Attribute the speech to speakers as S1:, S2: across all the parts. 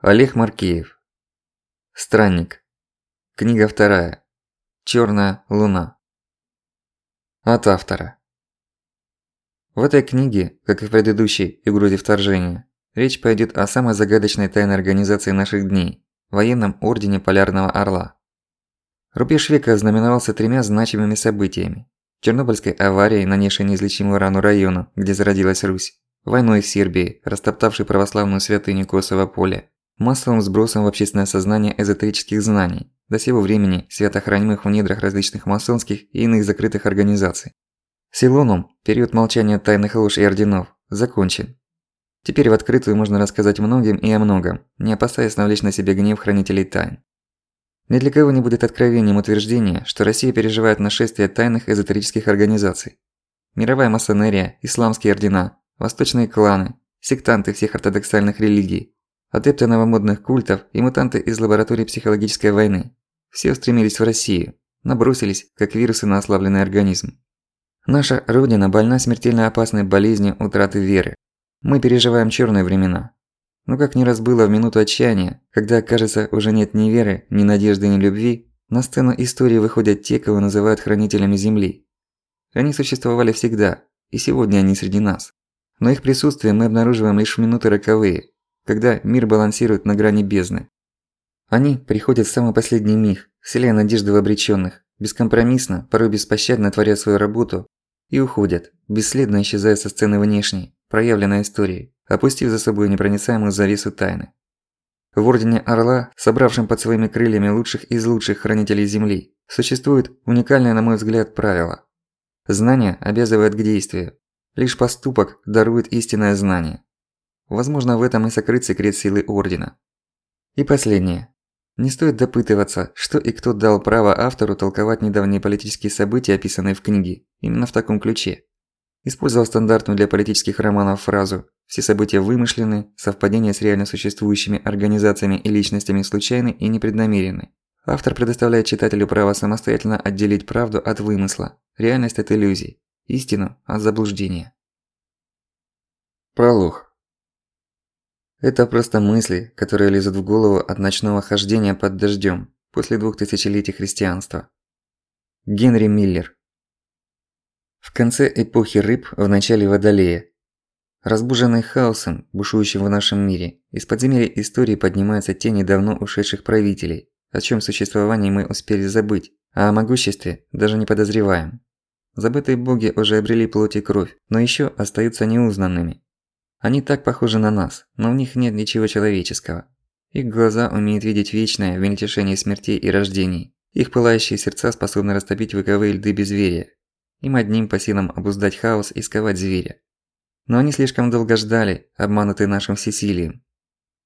S1: Олег Маркеев. Странник. Книга вторая. Чёрная луна. От автора. В этой книге, как и в предыдущей «Угрозе вторжения», речь пойдет о самой загадочной тайной организации наших дней – военном ордене Полярного Орла. Рубеж века ознаменовался тремя значимыми событиями. Чернобыльской аварией, нанесшей неизлечимую рану району, где зародилась Русь, войной в Сербии, растоптавшей православную святыню Косово поле, массовым сбросом в общественное сознание эзотерических знаний, до сего времени свято хранимых в недрах различных масонских и иных закрытых организаций. Силоном период молчания тайных лож и орденов закончен. Теперь в открытую можно рассказать многим и о многом, не опасаясь навлечь на себе гнев хранителей тайн. Ни для кого не будет откровением утверждение, что Россия переживает нашествие тайных эзотерических организаций. Мировая масонерия, исламские ордена, восточные кланы, сектанты всех ортодоксальных религий, адепты новомодных культов и мутанты из лаборатории психологической войны. Все устремились в Россию, набросились, как вирусы на ослабленный организм. Наша Родина больна смертельно опасной болезнью утраты веры. Мы переживаем черные времена. Но как не раз было в минуту отчаяния, когда, кажется, уже нет ни веры, ни надежды, ни любви, на сцену истории выходят те, кого называют хранителями Земли. Они существовали всегда, и сегодня они среди нас. Но их присутствие мы обнаруживаем лишь в минуты роковые, когда мир балансирует на грани бездны. Они приходят в самый последний миг, вселяя надежды в обречённых, бескомпромиссно, порой беспощадно творят свою работу и уходят, бесследно исчезая со сцены внешней, проявленной историей, опустив за собой непроницаемую завесу тайны. В Ордене Орла, собравшем под своими крыльями лучших из лучших хранителей Земли, существует уникальное, на мой взгляд, правило. Знание обязывает к действию. Лишь поступок дарует истинное знание. Возможно, в этом и сокрыт секрет силы Ордена. И последнее. Не стоит допытываться, что и кто дал право автору толковать недавние политические события, описанные в книге, именно в таком ключе. Использовал стандартную для политических романов фразу «все события вымышлены, совпадения с реально существующими организациями и личностями случайны и непреднамерены». Автор предоставляет читателю право самостоятельно отделить правду от вымысла, реальность от иллюзий, истину от заблуждения. Пролог. Это просто мысли, которые лезут в голову от ночного хождения под дождём после двух тысячелетий христианства. Генри Миллер В конце эпохи рыб, в начале Водолея. Разбуженный хаосом, бушующим в нашем мире, из подземелья истории поднимаются тени давно ушедших правителей, о чём существовании мы успели забыть, а о могуществе даже не подозреваем. Забытые боги уже обрели плоть и кровь, но ещё остаются неузнанными, они так похожи на нас, но в них нет ничего человеческого. Их глаза умеют видеть вечное в мельтешении смертей и рождений. Их пылающие сердца способны растопить вековые льды безверия. Им одним по силам обуздать хаос и сковать зверя. Но они слишком долго ждали, обманутые нашим всесилием.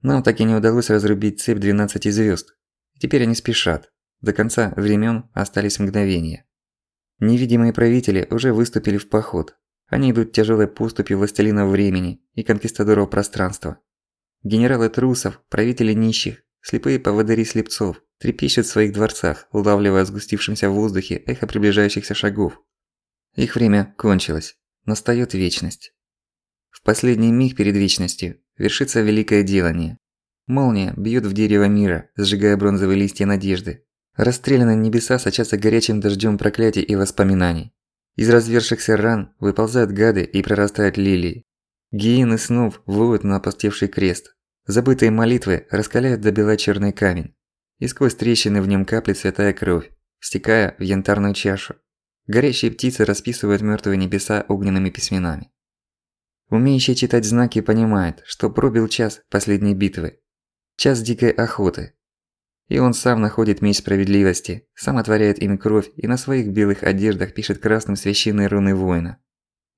S1: Нам так и не удалось разрубить цепь 12 звёзд. Теперь они спешат. До конца времен остались мгновения. Невидимые правители уже выступили в поход, они идут тяжелой поступью властелинов времени и конкистадоров пространства. Генералы трусов, правители нищих, слепые поводыри слепцов трепещут в своих дворцах, улавливая в сгустившемся в воздухе эхо приближающихся шагов. Их время кончилось. Настаёт вечность. В последний миг перед вечностью вершится великое делание. Молния бьёт в дерево мира, сжигая бронзовые листья надежды. Расстрелянные небеса сочатся горячим дождём проклятий и воспоминаний. Из развершихся ран выползают гады и прорастают лилии. Гиены снов воют на опустевший крест. Забытые молитвы раскаляют до бела черный камень. И сквозь трещины в нем каплет святая кровь, стекая в янтарную чашу. Горящие птицы расписывают мертвые небеса огненными письменами. Умеющий читать знаки понимает, что пробил час последней битвы. Час дикой охоты, и он сам находит меч справедливости, сам отворяет им кровь и на своих белых одеждах пишет красным священные руны воина.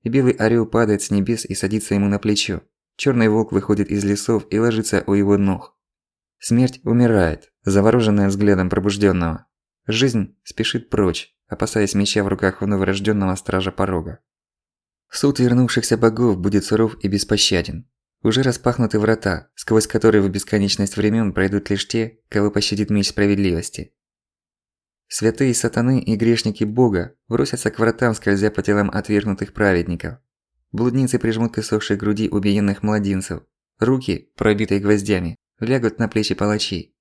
S1: И белый орел падает с небес и садится ему на плечо. Черный волк выходит из лесов и ложится у его ног. Смерть умирает, завороженная взглядом пробужденного. Жизнь спешит прочь, опасаясь меча в руках у новорожденного стража порога. Суд вернувшихся богов будет суров и беспощаден. Уже распахнуты врата, сквозь которые в бесконечность времен пройдут лишь те, кого пощадит меч справедливости. Святые сатаны и грешники Бога бросятся к вратам, скользя по телам отвергнутых праведников. Блудницы прижмут к иссохшей груди убиенных младенцев. Руки, пробитые гвоздями, лягут на плечи палачей.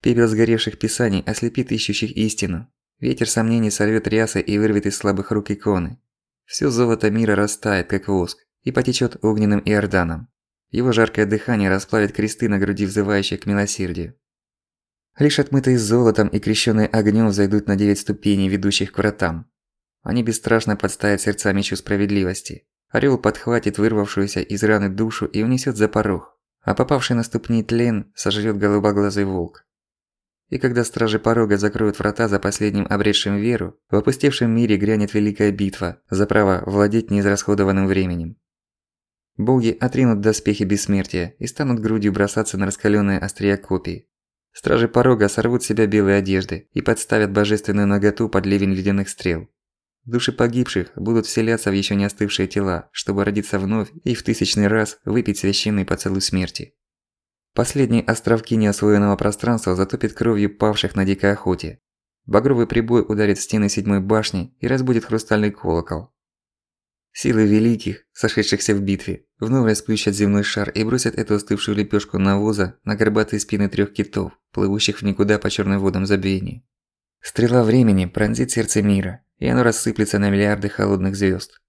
S1: Пепел сгоревших писаний ослепит ищущих истину. Ветер сомнений сорвет рясы и вырвет из слабых рук иконы. Всё золото мира растает, как воск, и потечет огненным иорданом. Его жаркое дыхание расплавит кресты на груди взывающие к милосердию. Лишь отмытые золотом и крещенные огнем взойдут на девять ступеней, ведущих к вратам. Они бесстрашно подставят сердца мечу справедливости. Орел подхватит вырвавшуюся из раны душу и унесет за порог, а попавший на ступни тлен сожрет голубоглазый волк. И когда стражи порога закроют врата за последним обретшим веру, в опустевшем мире грянет великая битва за право владеть неизрасходованным временем. Боги отринут доспехи бессмертия и станут грудью бросаться на раскалённые острия копий. Стражи порога сорвут с себя белые одежды и подставят божественную наготу под ливень ледяных стрел. Души погибших будут вселяться в ещё не остывшие тела, чтобы родиться вновь и в тысячный раз выпить священный поцелуй смерти. Последние островки неосвоенного пространства затопит кровью павших на дикой охоте. Багровый прибой ударит в стены седьмой башни и разбудит хрустальный колокол. Силы великих, сошедшихся в битве, вновь расплющат земной шар и бросят эту остывшую лепешку навоза на горбатые спины трех китов, плывущих в никуда по черным водам забвения. Стрела времени пронзит сердце мира, и оно рассыплется на миллиарды холодных звезд.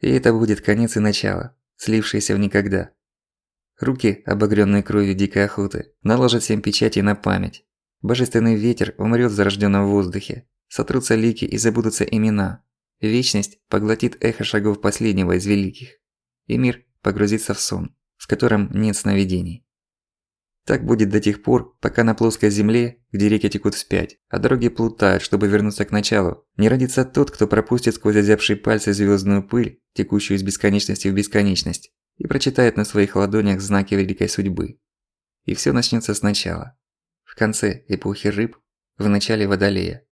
S1: И это будет конец и начало, слившиеся в никогда. Руки, обогрённые кровью дикой охоты, наложат семь печатей на память. Божественный ветер умрёт в зарождённом воздухе, сотрутся лики и забудутся имена, Вечность поглотит эхо шагов последнего из великих, и мир погрузится в сон, в котором нет сновидений. Так будет до тех пор, пока на плоской земле, где реки текут вспять, а дороги плутают, чтобы вернуться к началу, не родится тот, кто пропустит сквозь озябшие пальцы звездную пыль, текущую из бесконечности в бесконечность, и прочитает на своих ладонях знаки великой судьбы. И все начнется сначала. В конце эпохи рыб, в начале Водолея.